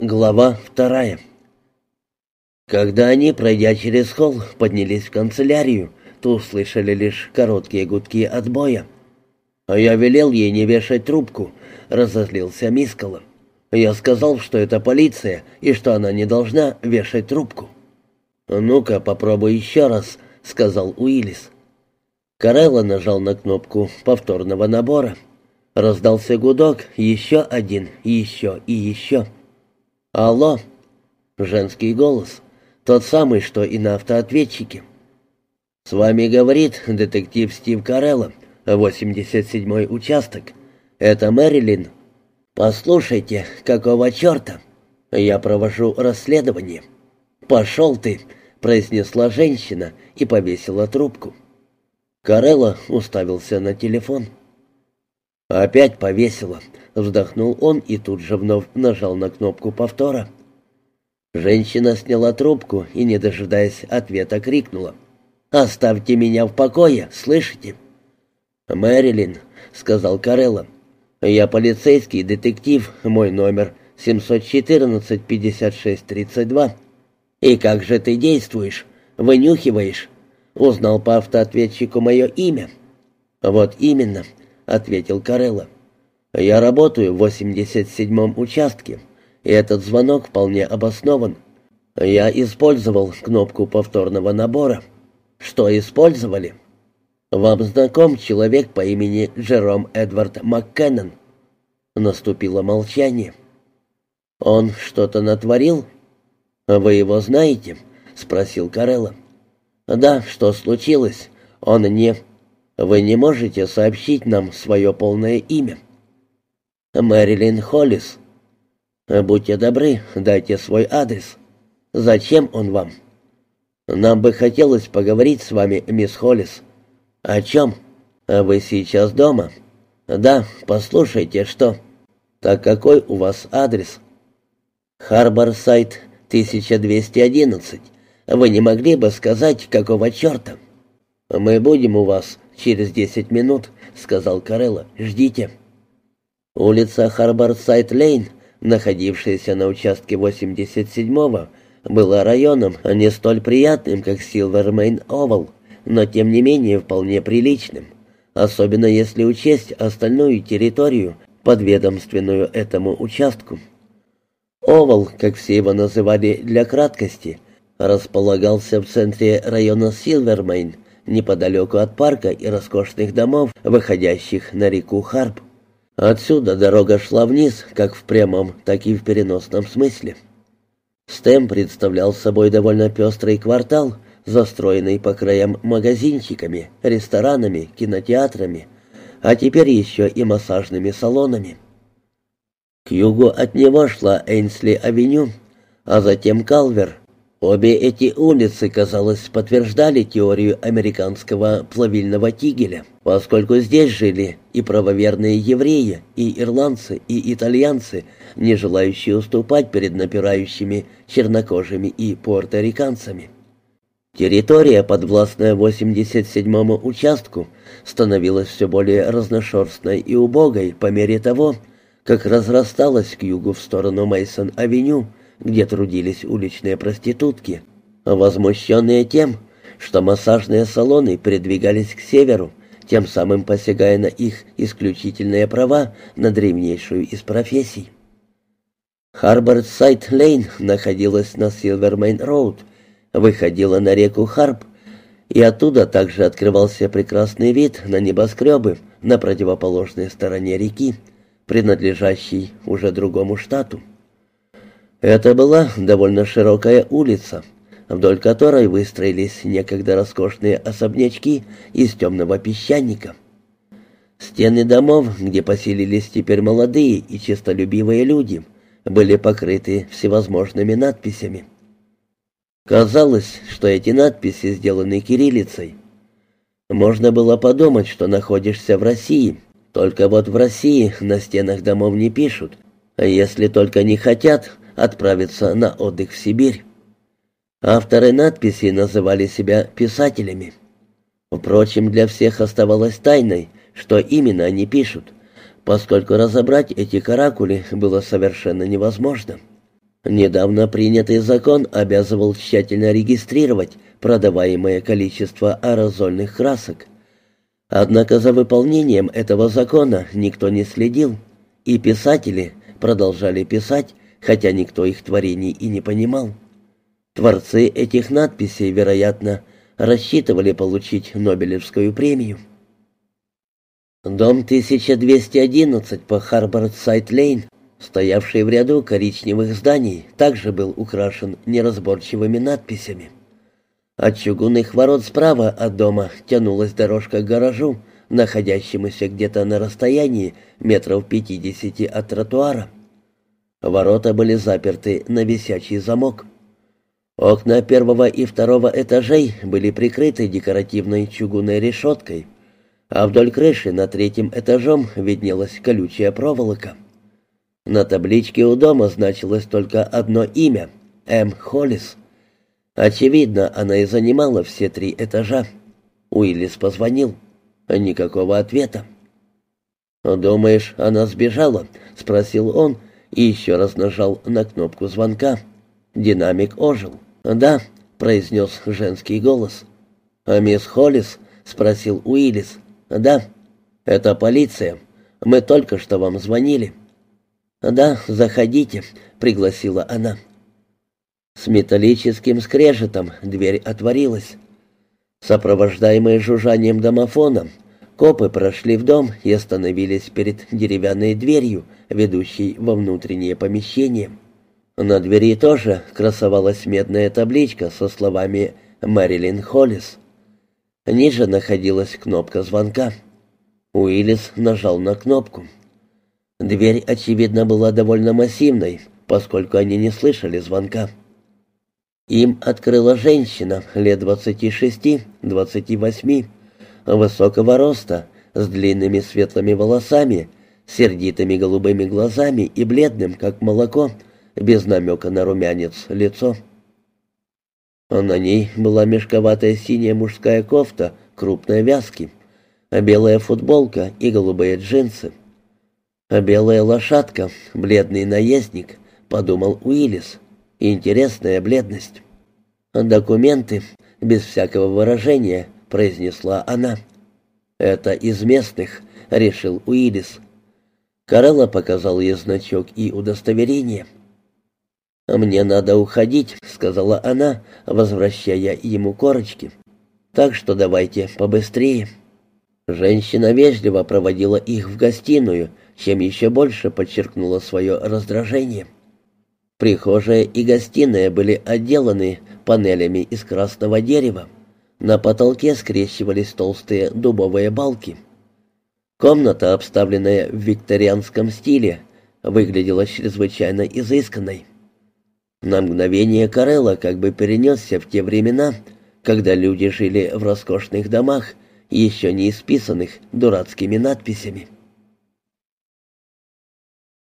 Глава вторая. Когда они, пройдя через холл, поднялись в канцелярию, то услышали лишь короткие гудки отбоя. А я велел ей не вешать трубку, разозлился Мискала. Я сказал, что это полиция и что она не должна вешать трубку. «Ну-ка, попробуй еще раз», — сказал Уиллис. Карелла нажал на кнопку повторного набора. Раздался гудок, еще один, еще и еще. «Алло!» Женский голос. Тот самый, что и на автоответчике. «С вами говорит детектив Стив Карелло, 87-й участок. Это Мэрилин. Послушайте, какого черта? Я провожу расследование». «Пошел ты!» — произнесла женщина и повесила трубку. Карелло уставился на телефон. «Опять повесила», — вздохнул он и тут же вновь нажал на кнопку повтора. Женщина сняла трубку и, не дожидаясь ответа, крикнула. «Оставьте меня в покое, слышите?» «Мэрилин», — сказал Карелло. «Я полицейский детектив, мой номер 714-56-32». «И как же ты действуешь? Вынюхиваешь?» «Узнал по автоответчику мое имя». «Вот именно», ответил Карелла. «Я работаю в 87-м участке, и этот звонок вполне обоснован. Я использовал кнопку повторного набора». «Что использовали?» «Вам знаком человек по имени Джером Эдвард МакКеннон?» Наступило молчание. «Он что-то натворил?» «Вы его знаете?» — спросил Карелла. «Да, что случилось? Он не...» Вы не можете сообщить нам свое полное имя?» «Мэрилин Холлис». «Будьте добры, дайте свой адрес. Зачем он вам?» «Нам бы хотелось поговорить с вами, мисс Холлис». «О чем? Вы сейчас дома?» «Да, послушайте, что?» «Так какой у вас адрес?» «Харборсайд, 1211. Вы не могли бы сказать, какого черта?» «Мы будем у вас «Через десять минут», — сказал Карелла. «Ждите». Улица Харборсайд-Лейн, находившаяся на участке 87-го, была районом не столь приятным, как Силвермейн-Овал, но тем не менее вполне приличным, особенно если учесть остальную территорию, подведомственную этому участку. Овал, как все его называли для краткости, располагался в центре района Силвермейн, неподалеку от парка и роскошных домов, выходящих на реку Харп. Отсюда дорога шла вниз, как в прямом, так и в переносном смысле. Стэм представлял собой довольно пестрый квартал, застроенный по краям магазинчиками, ресторанами, кинотеатрами, а теперь еще и массажными салонами. К югу от него шла Эйнсли-авеню, а затем Калвер, Обе эти улицы, казалось, подтверждали теорию американского плавильного тигеля, поскольку здесь жили и правоверные евреи, и ирландцы, и итальянцы, не желающие уступать перед напирающими чернокожими и пуэрториканцами. Территория, подвластная 87-му участку, становилась все более разношерстной и убогой по мере того, как разрасталась к югу в сторону Мейсон-авеню, где трудились уличные проститутки, возмущенные тем, что массажные салоны передвигались к северу, тем самым посягая на их исключительные права на древнейшую из профессий. Харборсайд-Лейн находилась на Силвермейн-Роуд, выходила на реку Харп, и оттуда также открывался прекрасный вид на небоскребы на противоположной стороне реки, принадлежащей уже другому штату. Это была довольно широкая улица, вдоль которой выстроились некогда роскошные особнячки из темного песчаника. Стены домов, где поселились теперь молодые и честолюбивые люди, были покрыты всевозможными надписями. Казалось, что эти надписи сделаны кириллицей. Можно было подумать, что находишься в России, только вот в России на стенах домов не пишут, а если только не хотят, отправиться на отдых в Сибирь. Авторы надписи называли себя писателями. Впрочем, для всех оставалось тайной, что именно они пишут, поскольку разобрать эти каракули было совершенно невозможно. Недавно принятый закон обязывал тщательно регистрировать продаваемое количество аэрозольных красок. Однако за выполнением этого закона никто не следил, и писатели продолжали писать, хотя никто их творений и не понимал. Творцы этих надписей, вероятно, рассчитывали получить Нобелевскую премию. Дом 1211 по Харборсайд-Лейн, стоявший в ряду коричневых зданий, также был украшен неразборчивыми надписями. От чугунных ворот справа от дома тянулась дорожка к гаражу, находящемуся где-то на расстоянии метров пятидесяти от тротуара. Ворота были заперты на висячий замок. Окна первого и второго этажей были прикрыты декоративной чугунной решеткой, а вдоль крыши на третьем этажом виднелась колючая проволока. На табличке у дома значилось только одно имя — М. Холлис. Очевидно, она и занимала все три этажа. Уиллис позвонил. Никакого ответа. «Думаешь, она сбежала?» — спросил он и еще раз нажал на кнопку звонка. Динамик ожил. «Да», — произнес женский голос. «А мисс Холлис?» — спросил Уиллис. «Да, это полиция. Мы только что вам звонили». «Да, заходите», — пригласила она. С металлическим скрежетом дверь отворилась. Сопровождаемые жужжанием домофона, копы прошли в дом и остановились перед деревянной дверью, ведущей во внутреннее помещение. На двери тоже красовалась медная табличка со словами «Мэрилин Холлис». Ниже находилась кнопка звонка. Уиллис нажал на кнопку. Дверь, очевидно, была довольно массивной, поскольку они не слышали звонка. Им открыла женщина лет двадцати шести-двадцати восьми, высокого роста, с длинными светлыми волосами, сердитыми голубыми глазами и бледным, как молоко, без намека на румянец лицо. На ней была мешковатая синяя мужская кофта крупной вязки, белая футболка и голубые джинсы. Белая лошадка, бледный наездник, подумал Уиллис. Интересная бледность. «Документы», — без всякого выражения, произнесла она. «Это из местных», — решил Уиллис. Карелла показал ей значок и удостоверение. «Мне надо уходить», — сказала она, возвращая ему корочки. «Так что давайте побыстрее». Женщина вежливо проводила их в гостиную, чем еще больше подчеркнула свое раздражение. Прихожая и гостиная были отделаны панелями из красного дерева. На потолке скрещивались толстые дубовые балки. Комната, обставленная в викторианском стиле, выглядела чрезвычайно изысканной. На мгновение Карелла как бы перенесся в те времена, когда люди жили в роскошных домах, еще не исписанных дурацкими надписями.